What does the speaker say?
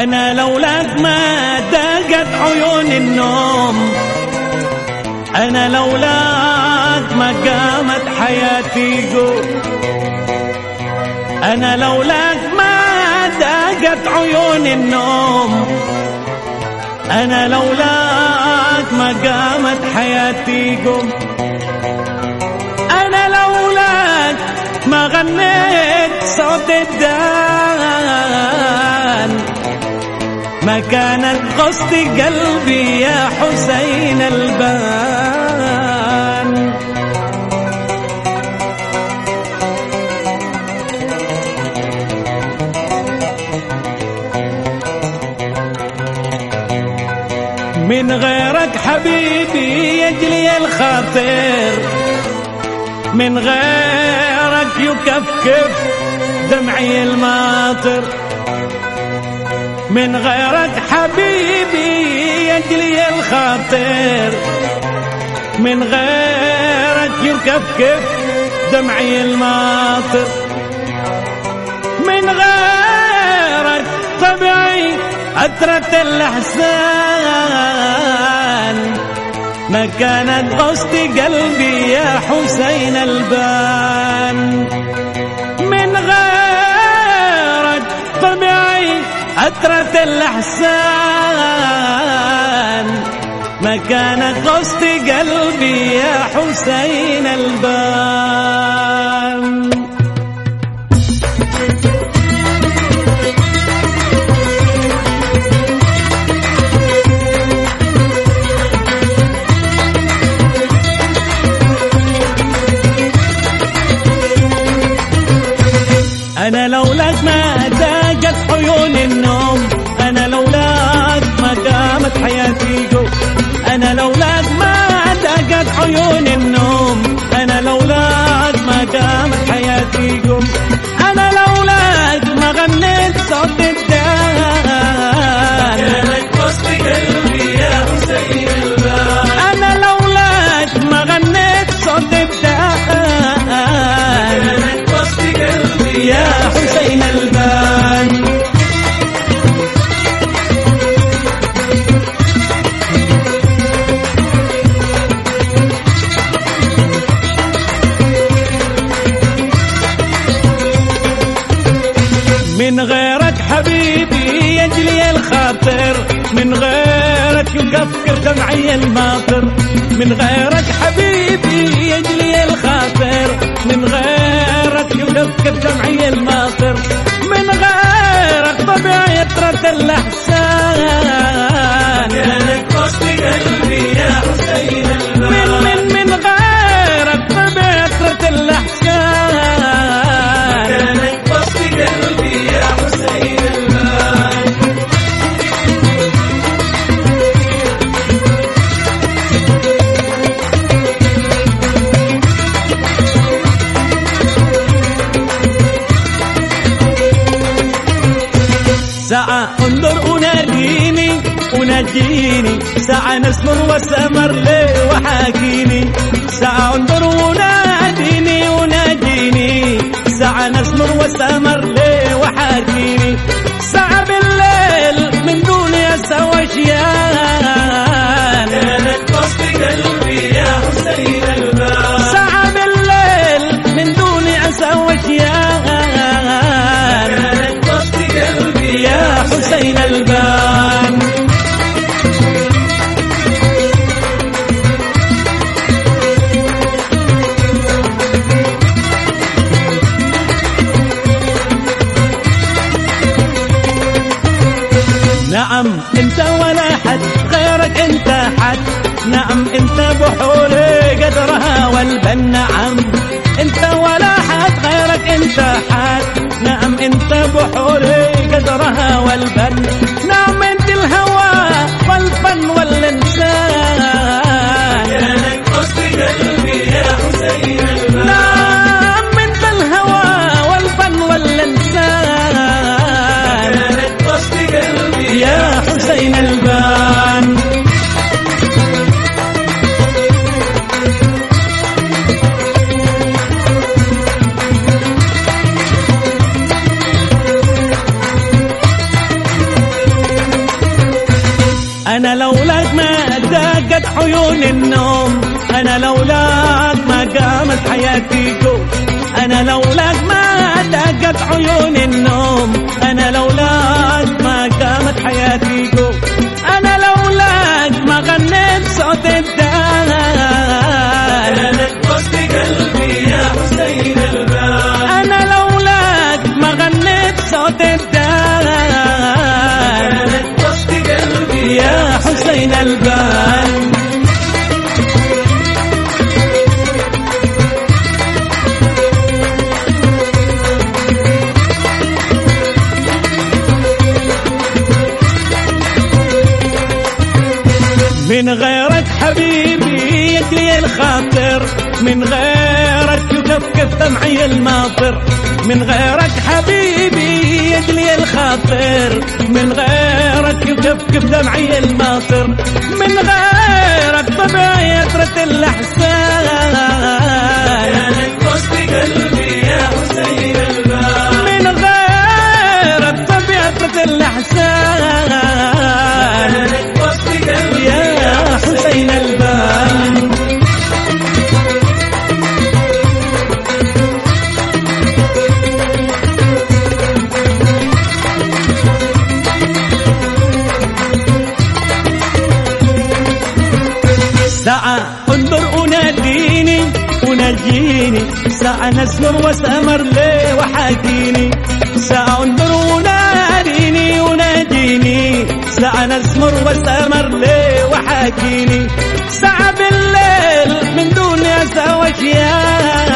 أنا لولاك ما دقت عيون النوم. أنا لولاك ما قامت حياتي قوم أنا لولاك ما دقت عيون النوم. أنا لولاك ما قامت حياتي قوم أنا لولاك ما غنيت صوت الدان كانت قصد قلبي يا حسين البان. من غيرك حبيبي يجلي الخاطر من غيرك يكفكف دمعي الماطر. من غيرك حبيبي يجلي الخاطر. من غيرك يكفكف دمعي الماطر. من غيرك طبعي أترة الأحزان. ما كانت قصد قلبي يا حسين البان. أترة الأحسان ما كانت قصد قلبي يا حسين البان. أنا لولاك ما داقت عيون دمعي الماطر من غيرك حبيبي. انظر أناديني أناجيني ساعة نسمر وسمر لي حد نعم انت بحوري قدرها والبن عيون النوم. أنا لولاك ما قامت حياتي قوم. أنا لولاك ما دقت عيون النوم. من غيرك حبيبي يجري الخاطر. من غيرك يكفكف دمعي الماطر. من غيرك حبيبي يجلي الخاطر. من غيرك يكفكف دمعي الماطر. من غيرك طبعي يطرة الأحسان. ساعة نسمر وسمر لي وحاكيني ساعة وناديني وناديني ساعة نسمر وسمر لي وحاكيني ساعة بالليل من دون أسى وشيان